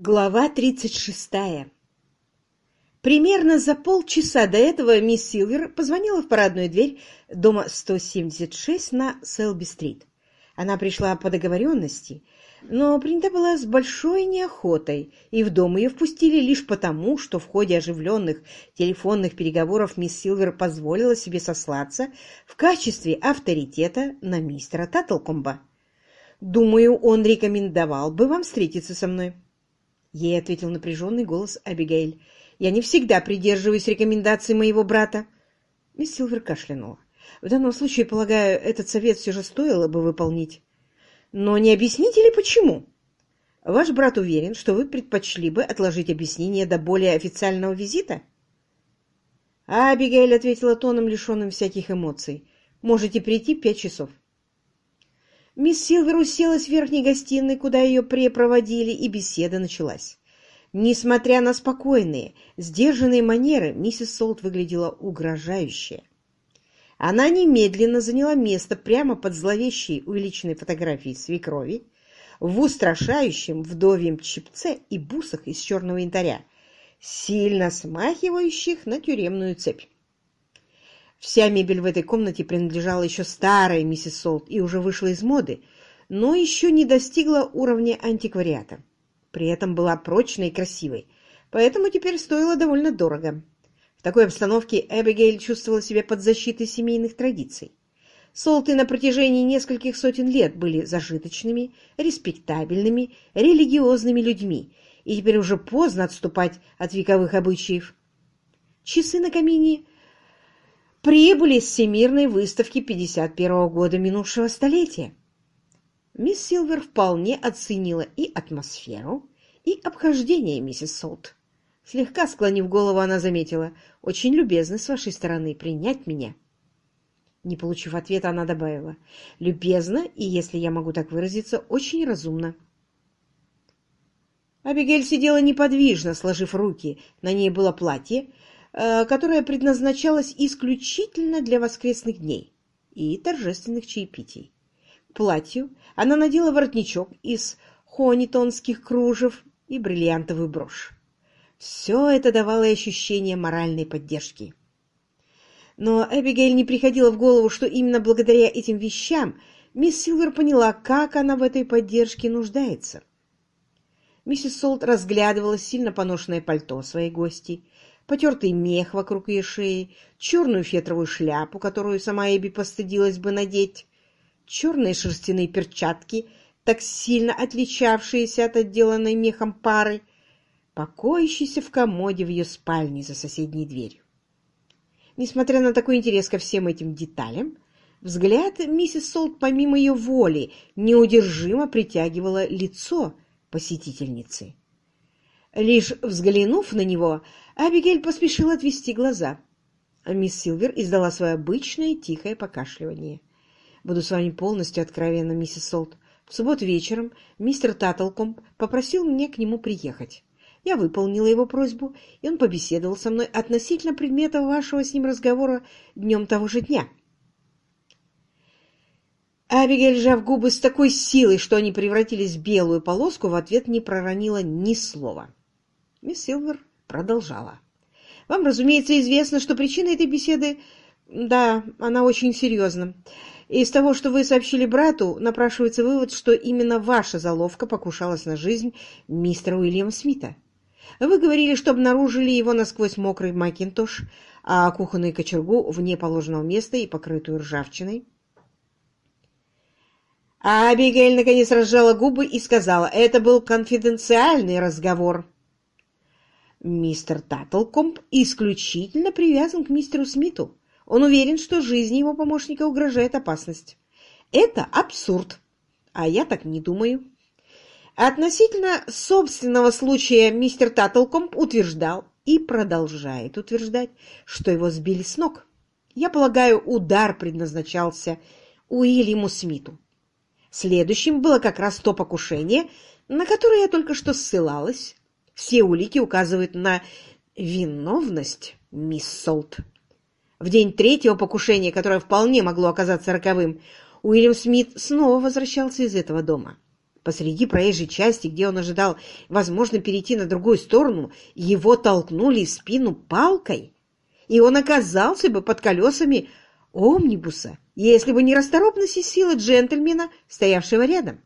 Глава 36. Примерно за полчаса до этого мисс Силвер позвонила в парадную дверь дома 176 на Селби-стрит. Она пришла по договоренности, но принята была с большой неохотой, и в дом ее впустили лишь потому, что в ходе оживленных телефонных переговоров мисс Силвер позволила себе сослаться в качестве авторитета на мистера Таттлкомба. «Думаю, он рекомендовал бы вам встретиться со мной». Ей ответил напряженный голос Абигейль. «Я не всегда придерживаюсь рекомендаций моего брата». Мисс Силвер кашлянула. «В данном случае, полагаю, этот совет все же стоило бы выполнить. Но не объясните ли, почему?» «Ваш брат уверен, что вы предпочли бы отложить объяснение до более официального визита?» Абигейль ответила тоном, лишенным всяких эмоций. «Можете прийти в пять часов». Мисс Силвер уселась в верхней гостиной, куда ее препроводили, и беседа началась. Несмотря на спокойные, сдержанные манеры, миссис Солт выглядела угрожающе. Она немедленно заняла место прямо под зловещей увеличенной фотографией свекрови в устрашающем вдовьем чепце и бусах из черного янтаря, сильно смахивающих на тюремную цепь. Вся мебель в этой комнате принадлежала еще старой миссис Солт и уже вышла из моды, но еще не достигла уровня антиквариата. При этом была прочной и красивой, поэтому теперь стоила довольно дорого. В такой обстановке Эбигейль чувствовала себя под защитой семейных традиций. Солты на протяжении нескольких сотен лет были зажиточными, респектабельными, религиозными людьми, и теперь уже поздно отступать от вековых обычаев. Часы на камине прибыли с Всемирной выставки 51 года минувшего столетия. Мисс Силвер вполне оценила и атмосферу, и обхождение миссис Солт. Слегка склонив голову, она заметила, «Очень любезно с вашей стороны принять меня». Не получив ответа, она добавила, «Любезно и, если я могу так выразиться, очень разумно». Абигель сидела неподвижно, сложив руки. На ней было платье, которая предназначалась исключительно для воскресных дней и торжественных чаепитий. К платью она надела воротничок из хонитонских кружев и бриллиантовую брошь. Все это давало ощущение моральной поддержки. Но Эбигейль не приходило в голову, что именно благодаря этим вещам мисс Силвер поняла, как она в этой поддержке нуждается. Миссис Солт разглядывала сильно поношенное пальто своей гости потертый мех вокруг ее шеи, черную фетровую шляпу, которую сама Эбби постыдилась бы надеть, черные шерстяные перчатки, так сильно отличавшиеся от отделанной мехом пары, покоящейся в комоде в ее спальне за соседней дверью. Несмотря на такой интерес ко всем этим деталям, взгляд миссис Солт помимо ее воли неудержимо притягивало лицо посетительницы. Лишь взглянув на него, Абигель поспешила отвести глаза. Мисс Силвер издала свое обычное тихое покашливание. «Буду с вами полностью откровенна, миссис Солт. В субботу вечером мистер Таттлком попросил меня к нему приехать. Я выполнила его просьбу, и он побеседовал со мной относительно предмета вашего с ним разговора днем того же дня». Абигель, сжав губы с такой силой, что они превратились в белую полоску, в ответ не проронила ни слова. Мисс Силвер продолжала. «Вам, разумеется, известно, что причина этой беседы... Да, она очень серьезна. Из того, что вы сообщили брату, напрашивается вывод, что именно ваша заловка покушалась на жизнь мистера Уильяма Смита. Вы говорили, что обнаружили его насквозь мокрый макинтош, а кухонную кочергу вне положенного места и покрытую ржавчиной. А Абигейль наконец разжала губы и сказала, это был конфиденциальный разговор. Мистер Таттлкомп исключительно привязан к мистеру Смиту. Он уверен, что жизни его помощника угрожает опасность. Это абсурд. А я так не думаю. Относительно собственного случая мистер Таттлкомп утверждал и продолжает утверждать, что его сбили с ног. Я полагаю, удар предназначался Уильяму Смиту. Следующим было как раз то покушение, на которое я только что ссылалась, все улики указывают на виновность мисс Солт. В день третьего покушения, которое вполне могло оказаться роковым, Уильям Смит снова возвращался из этого дома. Посреди проезжей части, где он ожидал, возможно, перейти на другую сторону, его толкнули в спину палкой, и он оказался бы под колесами омнибуса, если бы не расторопность и сила джентльмена, стоявшего рядом.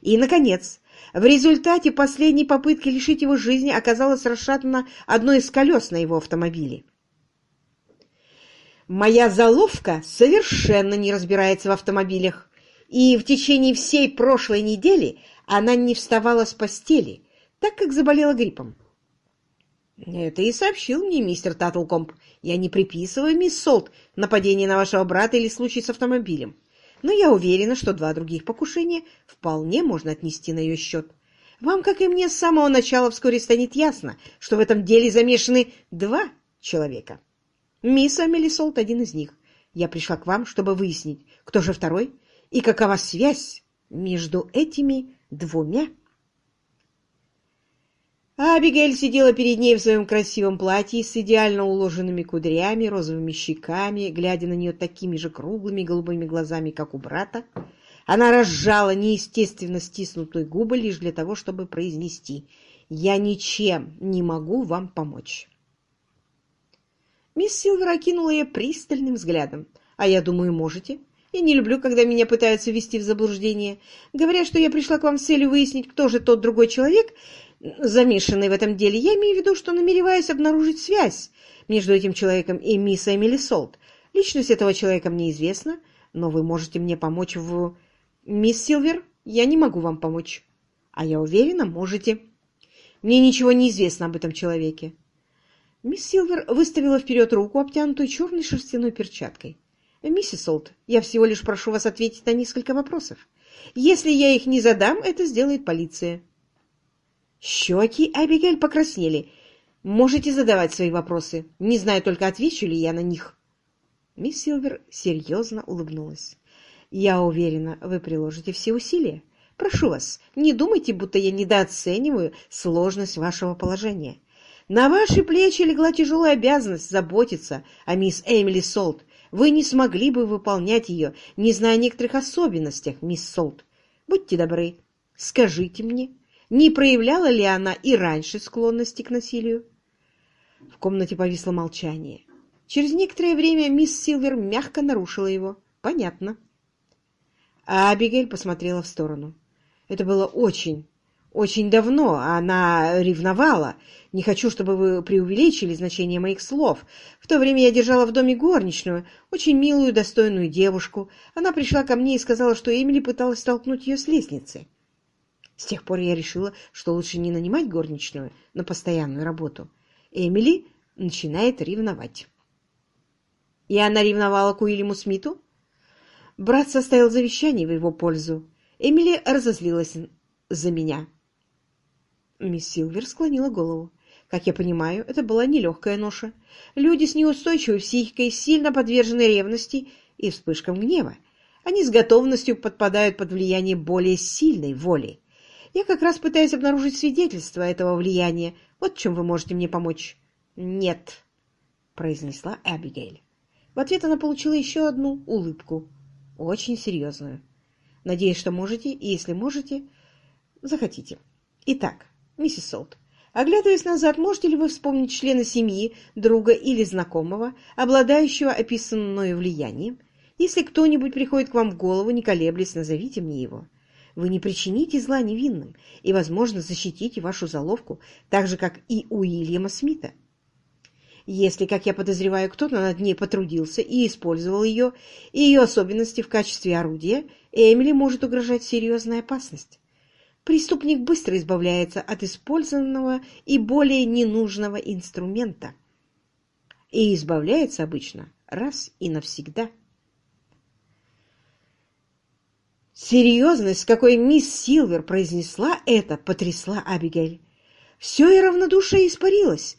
И, наконец, в результате последней попытки лишить его жизни оказалось расшатано одно из колес на его автомобиле. Моя заловка совершенно не разбирается в автомобилях, и в течение всей прошлой недели она не вставала с постели, так как заболела гриппом. Это и сообщил мне мистер Таттлкомп. Я не приписываю, мисс Солт, нападение на вашего брата или случай с автомобилем. Но я уверена, что два других покушения вполне можно отнести на ее счет. Вам, как и мне, с самого начала вскоре станет ясно, что в этом деле замешаны два человека. Мисс Амели Солт один из них. Я пришла к вам, чтобы выяснить, кто же второй и какова связь между этими двумя? А Абигейль сидела перед ней в своем красивом платье с идеально уложенными кудрями, розовыми щеками, глядя на нее такими же круглыми голубыми глазами, как у брата. Она разжала неестественно стиснутые губы лишь для того, чтобы произнести «Я ничем не могу вам помочь». Мисс Силвер окинула ее пристальным взглядом. «А я думаю, можете. Я не люблю, когда меня пытаются ввести в заблуждение. Говоря, что я пришла к вам с целью выяснить, кто же тот другой человек, замешанный в этом деле, я имею в виду, что намереваюсь обнаружить связь между этим человеком и мисс Эмили Солт. Личность этого человека мне известна, но вы можете мне помочь в... Мисс Силвер, я не могу вам помочь. А я уверена, можете. Мне ничего не известно об этом человеке. Мисс Силвер выставила вперед руку, обтянутую черной шерстяной перчаткой. «Миссис Солт, я всего лишь прошу вас ответить на несколько вопросов. Если я их не задам, это сделает полиция». Щеки Абигель покраснели. «Можете задавать свои вопросы. Не знаю только, отвечу ли я на них». Мисс Силвер серьезно улыбнулась. «Я уверена, вы приложите все усилия. Прошу вас, не думайте, будто я недооцениваю сложность вашего положения. На ваши плечи легла тяжелая обязанность заботиться о мисс Эмили Солт, вы не смогли бы выполнять ее, не зная некоторых особенностях, мисс Солт. Будьте добры, скажите мне, не проявляла ли она и раньше склонности к насилию? В комнате повисло молчание. Через некоторое время мисс Силвер мягко нарушила его. Понятно. А Абигель посмотрела в сторону. Это было очень, очень давно она ревновала. Не хочу, чтобы вы преувеличили значение моих слов. В то время я держала в доме горничную, очень милую, достойную девушку. Она пришла ко мне и сказала, что Эмили пыталась столкнуть ее с лестницы. С тех пор я решила, что лучше не нанимать горничную на постоянную работу. Эмили начинает ревновать. И она ревновала к Уильяму Смиту? Брат составил завещание в его пользу. Эмили разозлилась за меня. Мисс Силвер склонила голову. Как я понимаю, это была нелегкая ноша. Люди с неустойчивой психикой сильно подвержены ревности и вспышкам гнева. Они с готовностью подпадают под влияние более сильной воли. Я как раз пытаюсь обнаружить свидетельство этого влияния. Вот чем вы можете мне помочь. «Нет», — произнесла Эбигейль. В ответ она получила еще одну улыбку, очень серьезную. «Надеюсь, что можете, и если можете, захотите. Итак, Миссис Солт, оглядываясь назад, можете ли вы вспомнить члена семьи, друга или знакомого, обладающего описанным мною влиянием? Если кто-нибудь приходит к вам в голову, не колеблясь, назовите мне его. Вы не причините зла невинным и, возможно, защитите вашу заловку, так же, как и у Уильяма Смита. Если, как я подозреваю, кто-то над ней потрудился и использовал ее и ее особенности в качестве орудия, Эмили может угрожать серьезная опасность преступник быстро избавляется от использованного и более ненужного инструмента. И избавляется обычно раз и навсегда. Серьезность, с какой мисс Силвер произнесла это, потрясла Абигель. Все и равнодушие испарилось.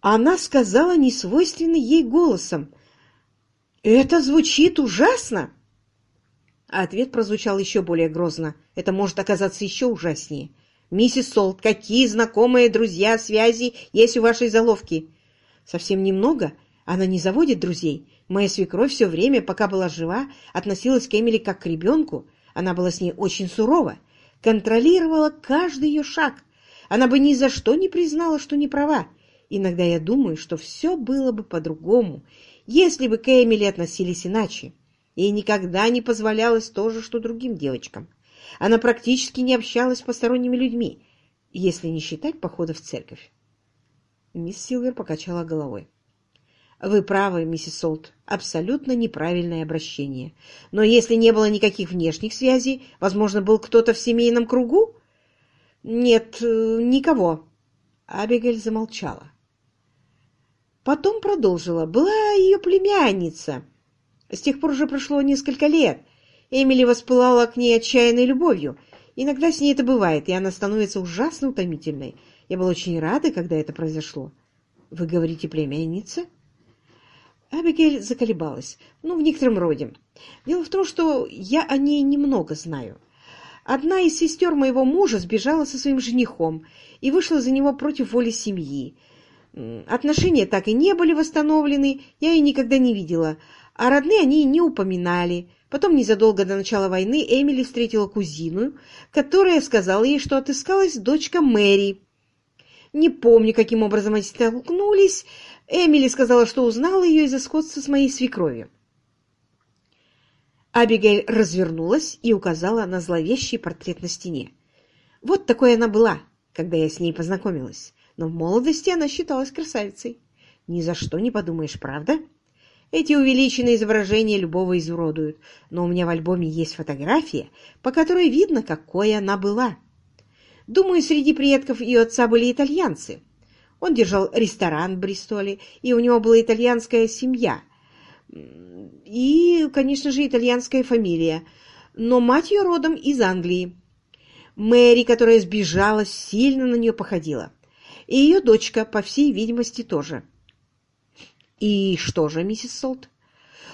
Она сказала несвойственный ей голосом. «Это звучит ужасно!» А ответ прозвучал еще более грозно. Это может оказаться еще ужаснее. «Миссис Солт, какие знакомые, друзья, связи есть у вашей заловки?» «Совсем немного. Она не заводит друзей. Моя свекровь все время, пока была жива, относилась к Эмили как к ребенку. Она была с ней очень сурова, контролировала каждый ее шаг. Она бы ни за что не признала, что не права. Иногда я думаю, что все было бы по-другому, если бы к Эмили относились иначе. Ей никогда не позволялось то же, что другим девочкам. Она практически не общалась с посторонними людьми, если не считать похода в церковь. Мисс Силвер покачала головой. «Вы правы, миссис Солт, абсолютно неправильное обращение. Но если не было никаких внешних связей, возможно, был кто-то в семейном кругу?» «Нет, э, никого». Абигель замолчала. Потом продолжила. «Была ее племянница. С тех пор уже прошло несколько лет. Эмили воспылала к ней отчаянной любовью. Иногда с ней это бывает, и она становится ужасно утомительной. Я была очень рада, когда это произошло. Вы говорите, племянница? Абигель заколебалась. Ну, в некотором роде. Дело в том, что я о ней немного знаю. Одна из сестер моего мужа сбежала со своим женихом и вышла за него против воли семьи. Отношения так и не были восстановлены, я ее никогда не видела, а родные они не упоминали. Потом, незадолго до начала войны, Эмили встретила кузину, которая сказала ей, что отыскалась дочка Мэри. Не помню, каким образом они столкнулись. Эмили сказала, что узнала ее из-за сходства с моей свекровью. Абигейль развернулась и указала на зловещий портрет на стене. Вот такой она была, когда я с ней познакомилась, но в молодости она считалась красавицей. Ни за что не подумаешь, правда? Эти увеличенные изображения любого изуродуют, но у меня в альбоме есть фотография, по которой видно, какой она была. Думаю, среди предков ее отца были итальянцы. Он держал ресторан в Бристоле, и у него была итальянская семья. И, конечно же, итальянская фамилия. Но мать ее родом из Англии. Мэри, которая сбежала, сильно на нее походила. И ее дочка, по всей видимости, тоже. «И что же, миссис Солт?»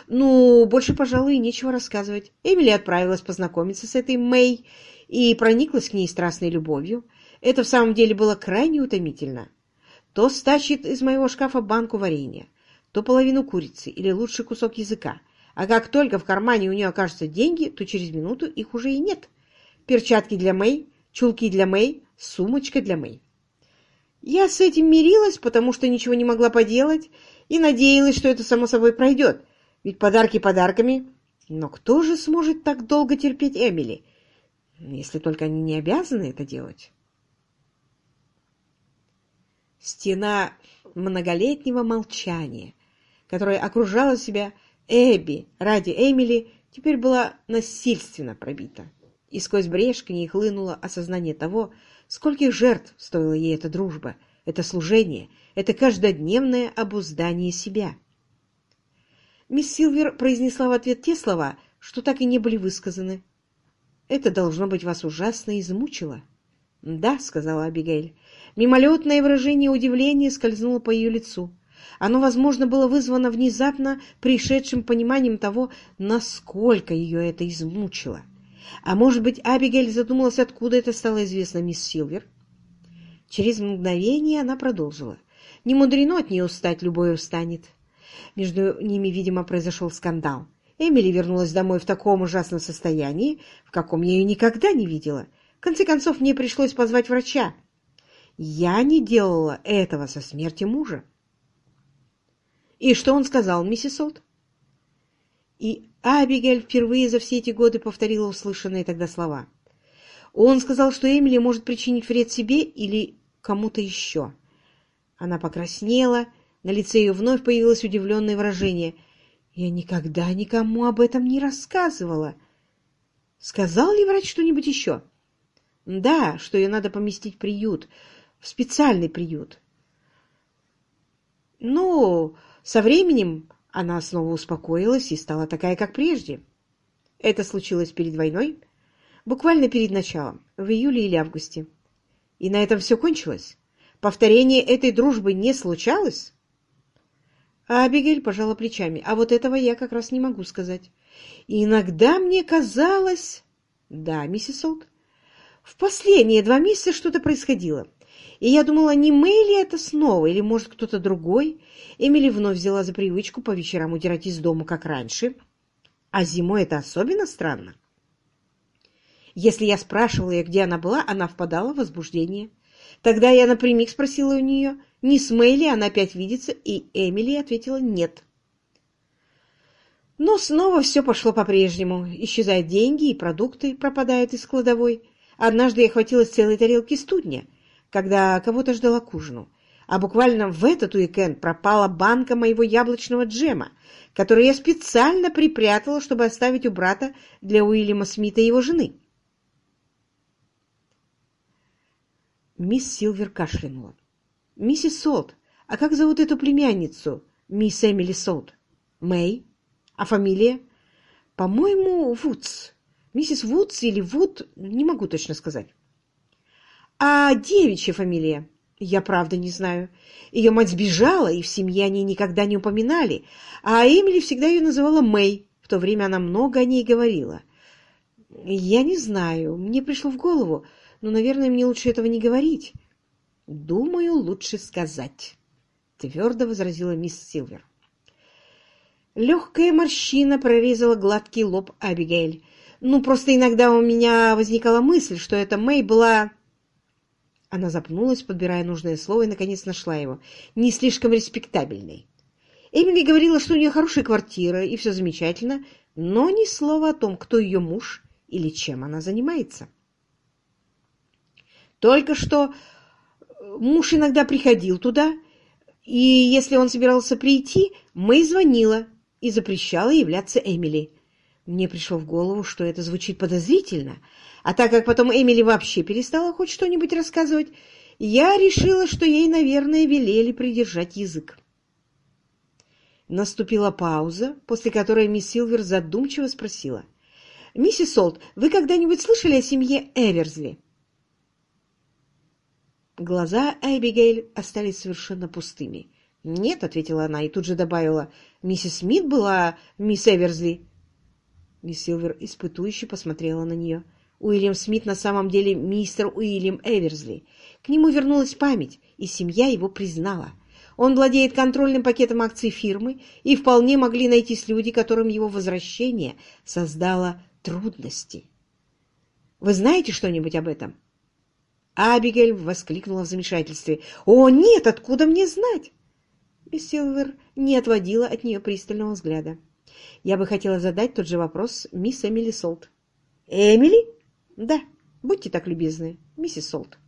«Ну, больше, пожалуй, нечего рассказывать. Эмили отправилась познакомиться с этой Мэй и прониклась к ней страстной любовью. Это в самом деле было крайне утомительно. То стащит из моего шкафа банку варенья, то половину курицы или лучший кусок языка. А как только в кармане у нее окажутся деньги, то через минуту их уже и нет. Перчатки для Мэй, чулки для Мэй, сумочка для Мэй. Я с этим мирилась, потому что ничего не могла поделать, и надеялась, что это само собой пройдет, ведь подарки подарками. Но кто же сможет так долго терпеть Эмили, если только они не обязаны это делать? Стена многолетнего молчания, которая окружала себя Эбби ради Эмили, теперь была насильственно пробита, и сквозь брешь к ней хлынуло осознание того, скольких жертв стоила ей эта дружба, это служение — это каждодневное обуздание себя. Мисс Силвер произнесла в ответ те слова, что так и не были высказаны. «Это, должно быть, вас ужасно измучило». «Да», — сказала Абигейль. Мимолетное выражение удивления скользнуло по ее лицу. Оно, возможно, было вызвано внезапно пришедшим пониманием того, насколько ее это измучило. А может быть, Абигейль задумалась, откуда это стало известно мисс Силвер? Через мгновение она продолжила. Не мудрено от нее устать, любой устанет. Между ними, видимо, произошел скандал. Эмили вернулась домой в таком ужасном состоянии, в каком я ее никогда не видела. В конце концов, мне пришлось позвать врача. Я не делала этого со смерти мужа. И что он сказал, миссис Солт? И Абигель впервые за все эти годы повторила услышанные тогда слова. Он сказал, что Эмили может причинить вред себе или кому-то еще. Она покраснела, на лице ее вновь появилось удивленное выражение. «Я никогда никому об этом не рассказывала». «Сказал ли врач что-нибудь еще?» «Да, что ее надо поместить в приют, в специальный приют». «Ну, со временем она снова успокоилась и стала такая, как прежде. Это случилось перед войной, буквально перед началом, в июле или августе. И на этом все кончилось. Повторение этой дружбы не случалось? А Абигель пожала плечами. А вот этого я как раз не могу сказать. Иногда мне казалось... Да, миссис Солт. В последние два месяца что-то происходило. И я думала, не Мэйли это снова, или, может, кто-то другой. Эмили вновь взяла за привычку по вечерам удирать из дома, как раньше. А зимой это особенно странно. Если я спрашивала ее, где она была, она впадала в возбуждение. Тогда я напрямик спросила у нее, не с Мэйли она опять видится, и Эмили ответила «нет». Но снова все пошло по-прежнему. Исчезают деньги и продукты пропадают из кладовой. Однажды я хватилась целой тарелки студня, когда кого-то ждала к ужину. А буквально в этот уикенд пропала банка моего яблочного джема, который я специально припрятала, чтобы оставить у брата для Уильяма Смита и его жены. Мисс Силвер кашлянула. «Миссис Солт, а как зовут эту племянницу, мисс Эмили Солт? Мэй? А фамилия?» «По-моему, Вудс. Миссис Вудс или Вуд, не могу точно сказать». «А девичья фамилия?» «Я правда не знаю. Ее мать сбежала, и в семье они никогда не упоминали, а Эмили всегда ее называла Мэй. В то время она много о ней говорила». «Я не знаю. Мне пришло в голову, но, наверное, мне лучше этого не говорить. Думаю, лучше сказать, — твердо возразила мисс Силвер. Легкая морщина прорезала гладкий лоб Абигейль. Ну, просто иногда у меня возникала мысль, что эта Мэй была... Она запнулась, подбирая нужное слово, и, наконец, нашла его. Не слишком респектабельной. Эмили говорила, что у нее хорошая квартира, и все замечательно, но ни слова о том, кто ее муж или чем она занимается. Только что муж иногда приходил туда, и если он собирался прийти, Мэй звонила и запрещала являться Эмили. Мне пришло в голову, что это звучит подозрительно, а так как потом Эмили вообще перестала хоть что-нибудь рассказывать, я решила, что ей, наверное, велели придержать язык. Наступила пауза, после которой мисс Силвер задумчиво спросила. «Миссис Солт, вы когда-нибудь слышали о семье Эверсли?» Глаза Эбигейль остались совершенно пустыми. «Нет», — ответила она и тут же добавила, «миссис Смит была мисс Эверсли». Мисс Силвер испытующе посмотрела на нее. Уильям Смит на самом деле мистер Уильям Эверсли. К нему вернулась память, и семья его признала. Он владеет контрольным пакетом акций фирмы, и вполне могли найтись люди, которым его возвращение создало трудности. Вы знаете что-нибудь об этом? Абигель воскликнула в замешательстве. «О, нет! Откуда мне знать?» Мисс Силвер не отводила от нее пристального взгляда. «Я бы хотела задать тот же вопрос мисс Эмили Солт». «Эмили?» «Да, будьте так любезны, миссис Солт».